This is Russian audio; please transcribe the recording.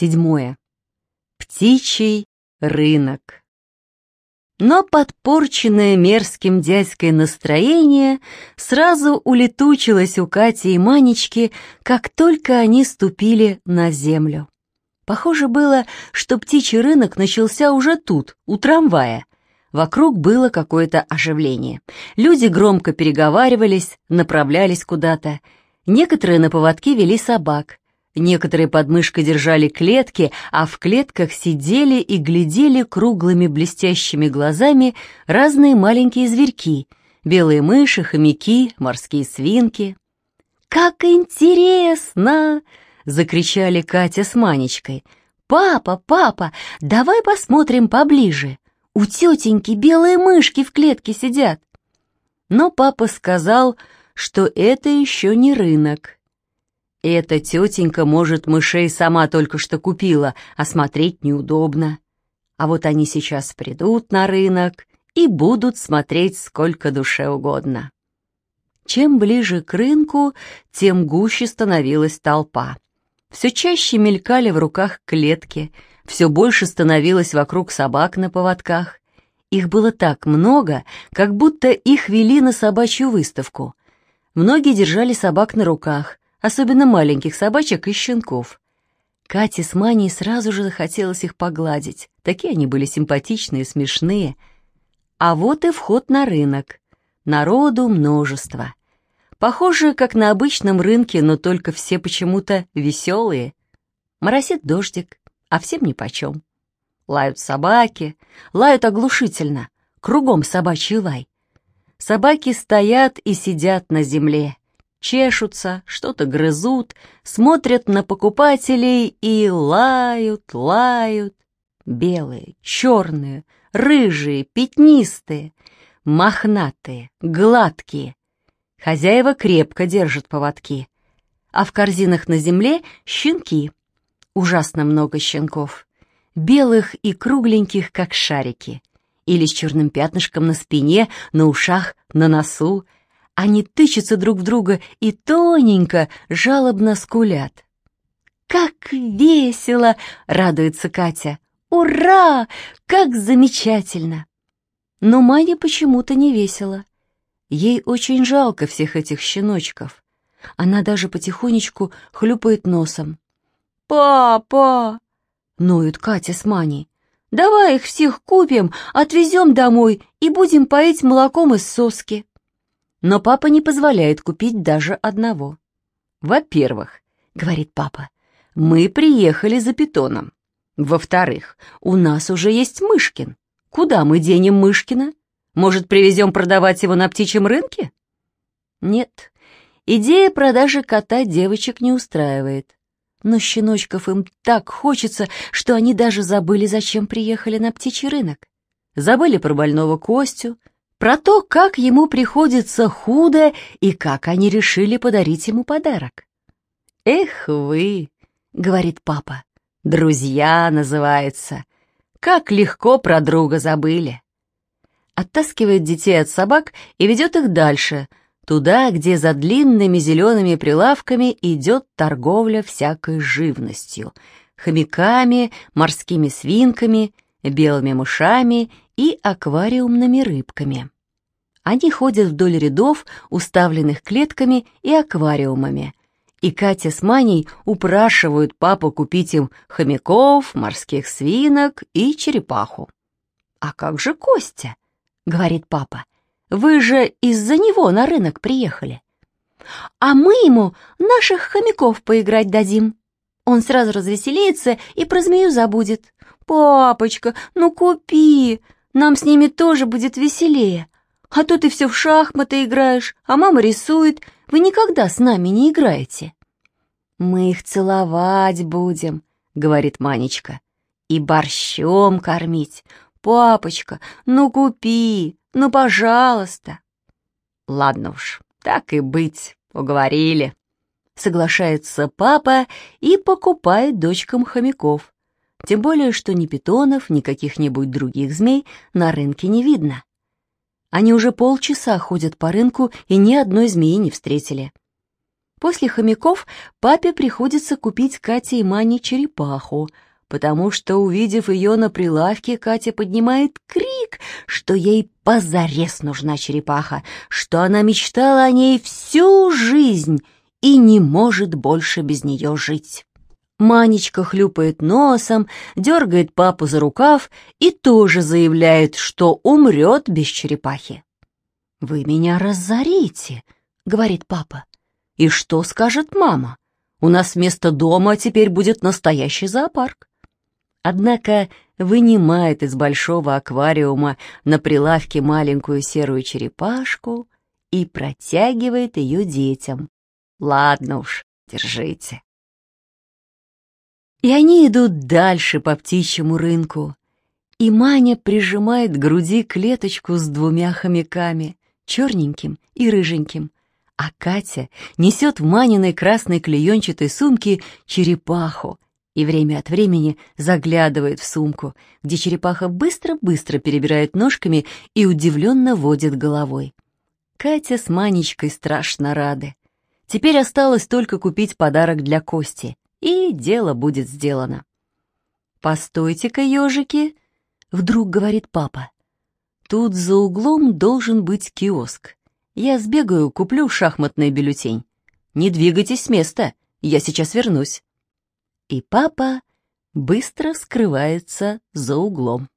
Седьмое. Птичий рынок. Но подпорченное мерзким дядькой настроение сразу улетучилось у Кати и Манечки, как только они ступили на землю. Похоже было, что птичий рынок начался уже тут, у трамвая. Вокруг было какое-то оживление. Люди громко переговаривались, направлялись куда-то. Некоторые на поводке вели собак. Некоторые под держали клетки, а в клетках сидели и глядели круглыми блестящими глазами разные маленькие зверьки — белые мыши, хомяки, морские свинки. «Как интересно!» — закричали Катя с Манечкой. «Папа, папа, давай посмотрим поближе. У тетеньки белые мышки в клетке сидят». Но папа сказал, что это еще не рынок, эта тетенька, может, мышей сама только что купила, а смотреть неудобно. А вот они сейчас придут на рынок и будут смотреть сколько душе угодно. Чем ближе к рынку, тем гуще становилась толпа. Все чаще мелькали в руках клетки, все больше становилось вокруг собак на поводках. Их было так много, как будто их вели на собачью выставку. Многие держали собак на руках, особенно маленьких собачек и щенков. Кате с Маней сразу же захотелось их погладить. Такие они были симпатичные, смешные. А вот и вход на рынок. Народу множество. Похоже, как на обычном рынке, но только все почему-то веселые. Моросит дождик, а всем нипочем. Лают собаки, лают оглушительно, кругом собачий лай. Собаки стоят и сидят на земле чешутся, что-то грызут, смотрят на покупателей и лают, лают. Белые, черные, рыжие, пятнистые, мохнатые, гладкие. Хозяева крепко держат поводки, а в корзинах на земле щенки. Ужасно много щенков. Белых и кругленьких, как шарики. Или с черным пятнышком на спине, на ушах, на носу, они тычутся друг в друга и тоненько, жалобно скулят. «Как весело!» — радуется Катя. «Ура! Как замечательно!» Но Мане почему-то не весело. Ей очень жалко всех этих щеночков. Она даже потихонечку хлюпает носом. «Папа!» — ноют Катя с Маней. «Давай их всех купим, отвезем домой и будем поить молоком из соски». Но папа не позволяет купить даже одного. «Во-первых, — говорит папа, — мы приехали за питоном. Во-вторых, у нас уже есть Мышкин. Куда мы денем Мышкина? Может, привезем продавать его на птичьем рынке?» Нет, идея продажи кота девочек не устраивает. Но щеночков им так хочется, что они даже забыли, зачем приехали на птичий рынок. Забыли про больного Костю, про то, как ему приходится худо и как они решили подарить ему подарок. «Эх вы!» — говорит папа. «Друзья называется. Как легко про друга забыли!» Оттаскивает детей от собак и ведет их дальше, туда, где за длинными зелеными прилавками идет торговля всякой живностью, хомяками, морскими свинками, белыми мышами и аквариумными рыбками. Они ходят вдоль рядов, уставленных клетками и аквариумами. И Катя с Маней упрашивают папу купить им хомяков, морских свинок и черепаху. «А как же Костя?» — говорит папа. «Вы же из-за него на рынок приехали». «А мы ему наших хомяков поиграть дадим». Он сразу развеселится и про змею забудет. «Папочка, ну купи, нам с ними тоже будет веселее. А то ты все в шахматы играешь, а мама рисует. Вы никогда с нами не играете». «Мы их целовать будем», — говорит Манечка. «И борщом кормить. Папочка, ну купи, ну пожалуйста». «Ладно уж, так и быть, уговорили». Соглашается папа и покупает дочкам хомяков. Тем более, что ни питонов, ни каких-нибудь других змей на рынке не видно. Они уже полчаса ходят по рынку и ни одной змеи не встретили. После хомяков папе приходится купить Кате и Мане черепаху, потому что, увидев ее на прилавке, Катя поднимает крик, что ей позарез нужна черепаха, что она мечтала о ней всю жизнь и не может больше без нее жить. Манечка хлюпает носом, дергает папу за рукав и тоже заявляет, что умрет без черепахи. «Вы меня разорите», — говорит папа. «И что скажет мама? У нас вместо дома теперь будет настоящий зоопарк». Однако вынимает из большого аквариума на прилавке маленькую серую черепашку и протягивает ее детям. «Ладно уж, держите». И они идут дальше по птичьему рынку. И Маня прижимает к груди клеточку с двумя хомяками, черненьким и рыженьким. А Катя несет в Маниной красной клеенчатой сумке черепаху и время от времени заглядывает в сумку, где черепаха быстро-быстро перебирает ножками и удивленно водит головой. Катя с Манечкой страшно рады. Теперь осталось только купить подарок для Кости — и дело будет сделано. «Постойте-ка, ежики!» — вдруг говорит папа. «Тут за углом должен быть киоск. Я сбегаю, куплю шахматный бюллетень. Не двигайтесь с места, я сейчас вернусь». И папа быстро скрывается за углом.